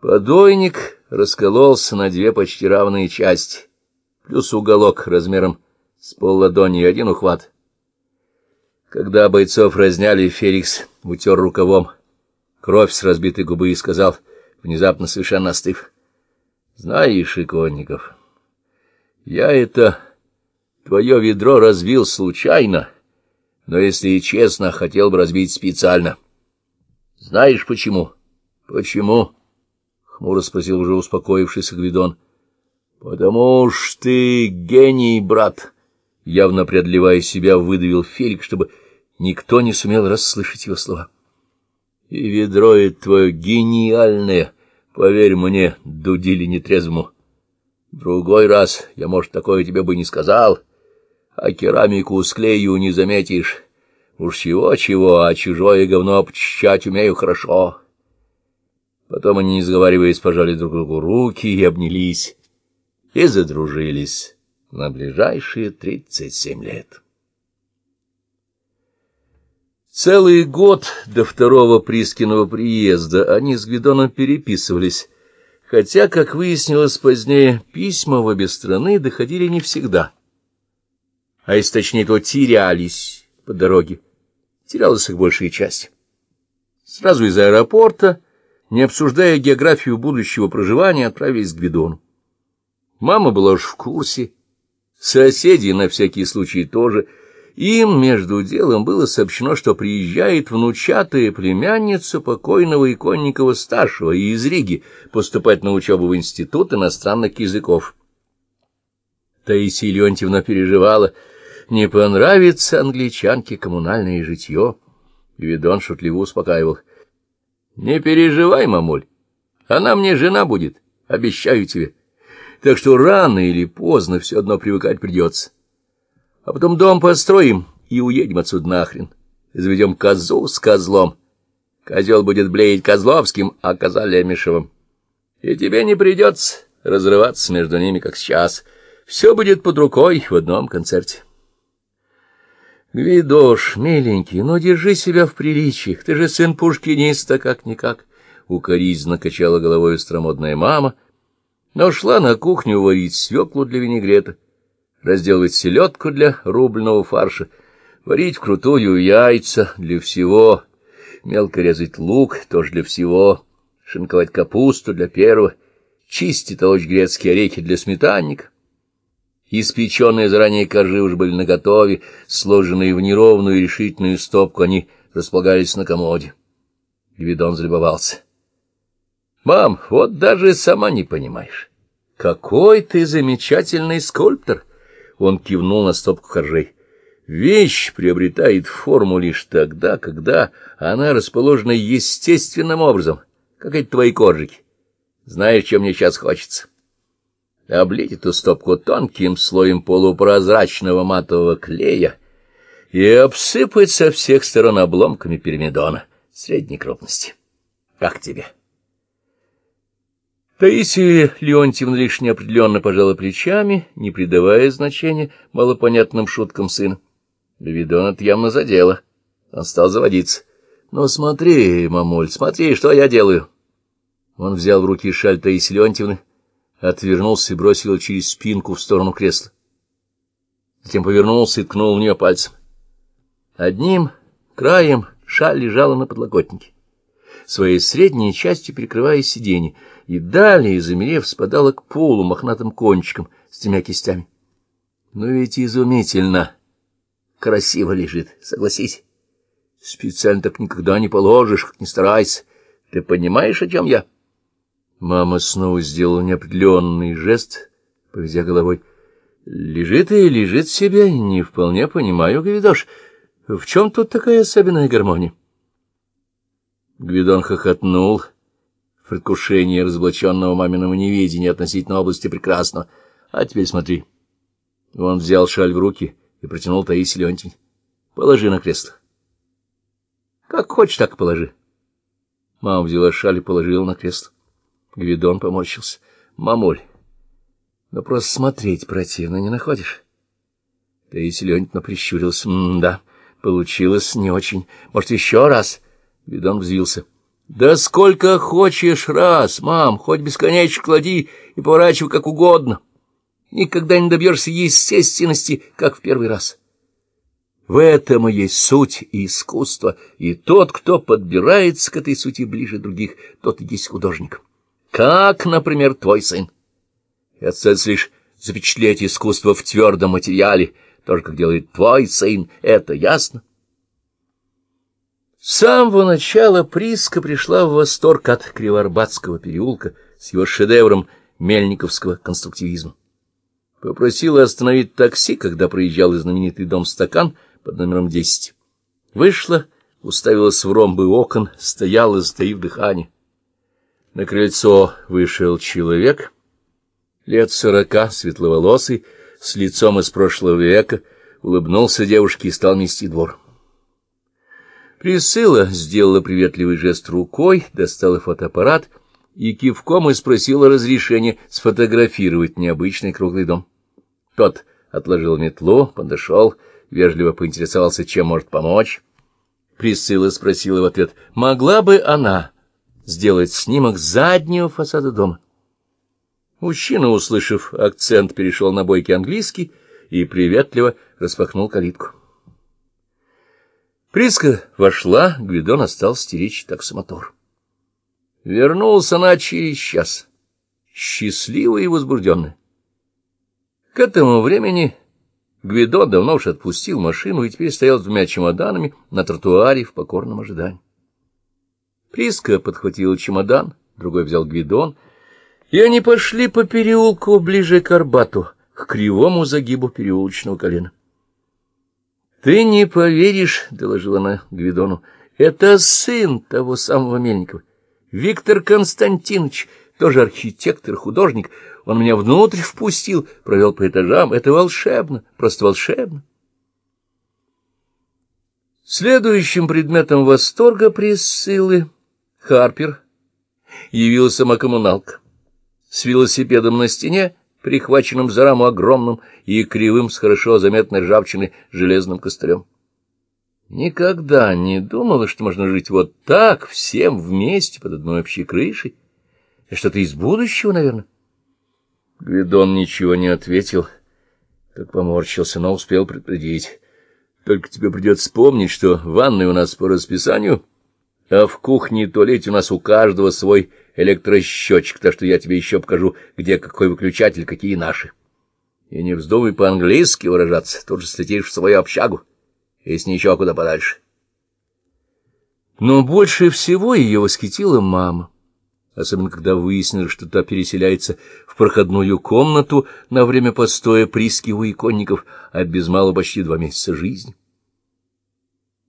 Подойник раскололся на две почти равные части, плюс уголок размером с полладони и один ухват. Когда бойцов разняли, Феликс утер рукавом кровь с разбитой губы и сказал, внезапно совершенно остыв, «Знаешь, Иконников, я это твое ведро разбил случайно, но, если честно, хотел бы разбить специально. Знаешь почему?» «Почему?» — хмуро спросил уже успокоившийся Гвидон. «Потому что ты гений, брат!» Явно преодолевая себя, выдавил Фелик, чтобы никто не сумел расслышать его слова. «И ведро это твое гениальное, поверь мне, дудили нетрезвому. Другой раз я, может, такое тебе бы не сказал, а керамику склею не заметишь. Уж чего-чего, а чужое говно почищать умею хорошо». Потом они, не сговариваясь, пожали друг другу руки и обнялись, и задружились на ближайшие тридцать семь лет. Целый год до второго Прискиного приезда они с Гвидоном переписывались, хотя, как выяснилось позднее, письма в обе страны доходили не всегда, а если точнее, то терялись по дороге, терялась их большая часть. Сразу из аэропорта не обсуждая географию будущего проживания, отправились к Гвидону. Мама была уж в курсе, соседи на всякий случай тоже. Им между делом было сообщено, что приезжает внучатая племянница покойного Иконникова-старшего из Риги поступать на учебу в Институт иностранных языков. Таисия Леонтьевна переживала, не понравится англичанке коммунальное житье. Гвидон шутливо успокаивал — не переживай, мамуль, она мне жена будет, обещаю тебе. Так что рано или поздно все одно привыкать придется. А потом дом построим и уедем отсюда нахрен. Заведем козу с козлом. Козел будет блеять Козловским, а коза Лемешевым. И тебе не придется разрываться между ними, как сейчас. Все будет под рукой в одном концерте. Гвидош, миленький, ну держи себя в приличиях, ты же сын пушкиниста, как-никак. Укоризненно качала головой стромодная мама, но шла на кухню варить свеклу для винегрета, разделывать селедку для рубленого фарша, варить вкрутую яйца для всего, мелко резать лук тоже для всего, шинковать капусту для первого, чистить толочь грецкие орехи для сметанника. Испеченные заранее коржи уж были наготове, сложенные в неровную и решительную стопку, они располагались на комоде. Гвидон залюбовался. — Мам, вот даже сама не понимаешь. Какой ты замечательный скульптор! Он кивнул на стопку коржей. Вещь приобретает форму лишь тогда, когда она расположена естественным образом, как эти твои коржики. Знаешь, чем мне сейчас хочется? Облить эту стопку тонким слоем полупрозрачного матового клея и обсыпать со всех сторон обломками пирамидона средней крупности. Как тебе? Таисия Леонтьевна лишь неопределенно пожала плечами, не придавая значения малопонятным шуткам сына. Гвидон это явно задело. Он стал заводиться. — Ну, смотри, мамуль, смотри, что я делаю. Он взял в руки шаль Таисии Леонтьевны, отвернулся и бросил через спинку в сторону кресла. Затем повернулся и ткнул в нее пальцем. Одним краем шаль лежала на подлокотнике, своей средней частью прикрывая сиденье, и далее, замерев, спадала к полу мохнатым кончиком с тремя кистями. Но ведь изумительно красиво лежит, согласись. Специально так никогда не положишь, как не старайся. Ты понимаешь, о чем я? — Мама снова сделала неопределенный жест, поведя головой. Лежит и лежит себе, не вполне понимаю, Гвидош. В чем тут такая особенная гармония? Гвидон хохотнул в предвкушении разоблаченного маминого неведения относительно области прекрасного. А теперь смотри. Он взял шаль в руки и протянул Таисе Леонтьевне. Положи на кресло. Как хочешь, так положи. Мама взяла шаль и положила на кресло. Гвидон поморщился. — Мамуль, ну просто смотреть противно не находишь? Таисия Леонтьевна прищурился. — Да, получилось не очень. Может, еще раз? Гвидон взвился. — Да сколько хочешь раз, мам, хоть бесконечно клади и поворачивай как угодно. Никогда не добьешься естественности, как в первый раз. В этом и есть суть и искусство, и тот, кто подбирается к этой сути ближе других, тот и есть художник. Как, например, твой сын. И остается лишь запечатлеть искусство в твердом материале, тоже как делает твой сын, это ясно. С самого начала Приска пришла в восторг от Кривоарбатского переулка с его шедевром мельниковского конструктивизма. Попросила остановить такси, когда проезжал знаменитый дом «Стакан» под номером 10. Вышла, уставилась в ромбы окон, стояла, затаив дыхание. На крыльцо вышел человек, лет сорока, светловолосый, с лицом из прошлого века, улыбнулся девушке и стал мести двор. Присыла сделала приветливый жест рукой, достала фотоаппарат и кивком и спросила разрешения сфотографировать необычный круглый дом. Тот отложил метлу, подошел, вежливо поинтересовался, чем может помочь. Присыла спросила в ответ, могла бы она сделать снимок заднего фасада дома. Мужчина, услышав акцент, перешел на бойкий английский и приветливо распахнул калитку. Приска вошла, Гвидон остался стеречь таксомотор. Вернулся она через час, счастливый и возбужденный. К этому времени Гвидон давно уж отпустил машину и теперь стоял с двумя чемоданами на тротуаре в покорном ожидании. Приска подхватила чемодан, другой взял Гвидон, и они пошли по переулку ближе к Арбату, к кривому загибу переулочного колена. — Ты не поверишь, — доложила она Гвидону, — это сын того самого Мельникова, Виктор Константинович, тоже архитектор, художник. Он меня внутрь впустил, провел по этажам. Это волшебно, просто волшебно. Следующим предметом восторга присылы Харпер явилась сама коммуналка. С велосипедом на стене прихваченным за раму огромным и кривым с хорошо заметной ржавчиной железным костылем. Никогда не думала, что можно жить вот так, всем вместе, под одной общей крышей. Что-то из будущего, наверное. Гвидон ничего не ответил, как поморщился, но успел предупредить. Только тебе придется вспомнить, что ванной у нас по расписанию, а в кухне и туалете у нас у каждого свой электросчетчик, так что я тебе еще покажу, где какой выключатель, какие наши. И не вздумай по-английски выражаться, тут же слетишь в свою общагу, если ничего куда подальше. Но больше всего ее восхитила мама, особенно когда выяснилось, что та переселяется в проходную комнату на время постоя приски у иконников, а без мало почти два месяца жизни.